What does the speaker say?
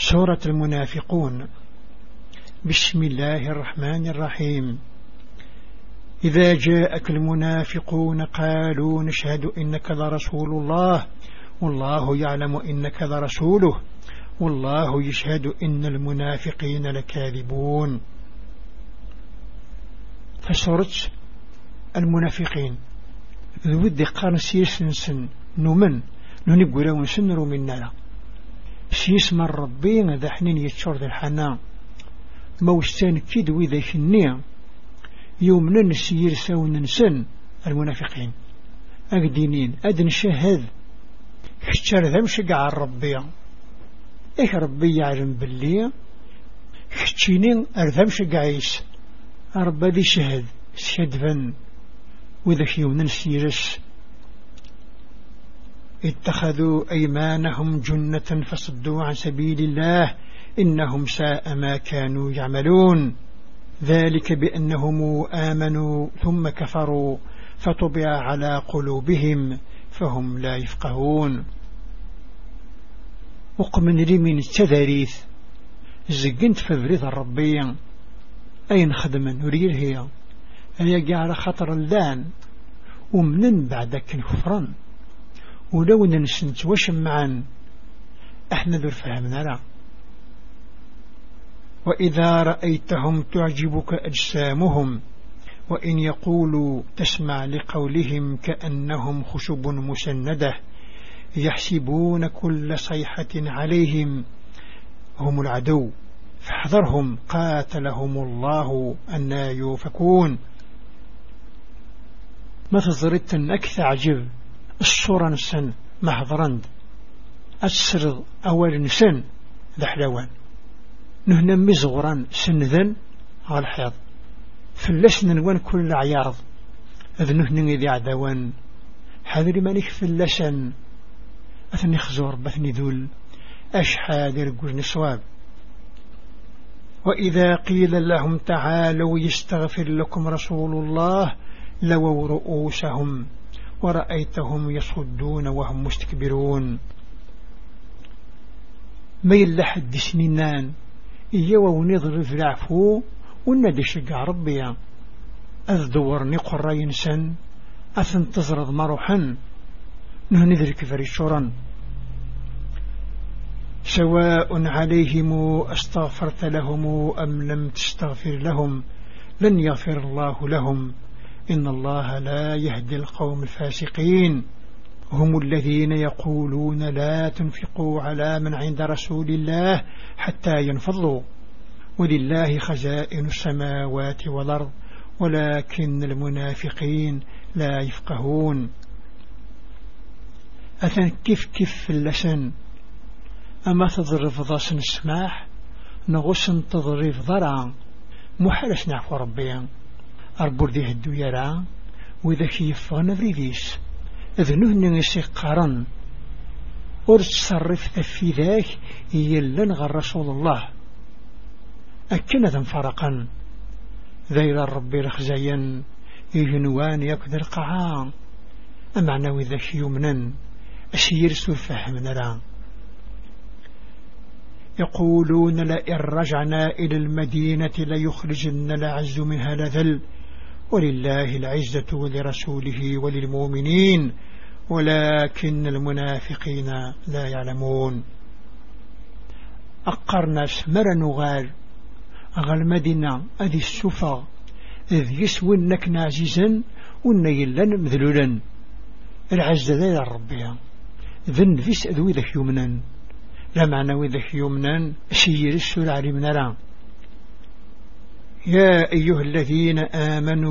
سورة المنافقون. بسم الله الرحمن الرحيم. إذا جاءك المنافقون قالوا نشهد إنك لرسول الله. والله يعلم إنك لرسوله. والله يشهد إن المنافقين لكاذبون. فسورة المنافقين. ذو الدقان سيسنسن. نمن ننقل ونسنر مننا. سيس من ربي ذا حنين يتشور ذا الحنان موستان كيد وذا شنيا يوم ننسير سو ننسن المنافقين. أقدينين أدن شهد. كتشار ذا مشقع الربي إيه ربي يعلم باللي؟ كتشينين أرذم شقعيس ربي ذي شهد شدفن وذا يوم ننسيرس. اتخذوا أيمانهم جنة فصدوا عن سبيل الله إنهم ساء ما كانوا يعملون. ذلك بأنهم آمنوا ثم كفروا فطبع على قلوبهم فهم لا يفقهون. وقمن لي من التذاريث زقنت فبريد الربية أين خدم نريد هي أن على خطر اللان. ومن بعد كفرا ولو ننسنت وش معا إحنا ذو فهمنا لا وإذا رأيتهم تعجبك أجسامهم وإن يقولوا تسمع لقولهم كأنهم خشب مسندة يحسبون كل صيحة عليهم هم العدو. فاحذرهم قاتلهم الله أن يوفكون. ما تظرت أكثر عجب؟ الصورة نسن محضرند أسرد أول نسن ذا حلوان نهنا مزغران سنذن على الحيض فلسنا نوان كل عياض إذ نهنا ذي عدوان حذر مانيك فلسن أثني خزور بثني ذول أشحاد رقوز نسواب وإذا قيل لهم تعالوا يستغفر لكم رسول الله لووا رؤوسهم. ورأيتهم يصدون وهم مستكبرون. ما يلحد سنينان إيوا ونظر في العفو وندي شقع ربي. أذدور نقر ينسن أثن تزرد مروحا نهندرك فريشورا سواء عليهم أستغفرت لهم أم لم تستغفر لهم لن يغفر الله لهم. إن الله لا يهدي القوم الفاسقين. هم الذين يقولون لا تنفقوا على من عند رسول الله حتى ينفضوا. ولله خزائن السماوات والأرض ولكن المنافقين لا يفقهون. أثن كيف كيف اللسن أما تضرف ضاسن السماح؟ نغسن تضرف ضرع محرس نعفو ربيا أربور دي هدو يرى وإذا كيف غنفريديس إذ نهن يسيقارن ورتصرف في ذاك يلن غير رسول الله أكنا فرقا ذيل ربي رخزيا يجنوان يكدر قعان أمعنا وذاك يمنا أسير سفهم نرى يقولون لئن رجعنا إلى المدينة ليخرجن العز منها لذل ولله العزة ولرسوله وللمؤمنين ولكن المنافقين لا يعلمون. أقرنا سمر نغال أغل مدينة أذي السفا إذ يسوي لك نعزيزا ونيلا مذلولا العزة ذا ربها ذن فيس أذوي ذا يمنا لا معنى وذا يمنا سير السرع من يا أيها الذين آمنوا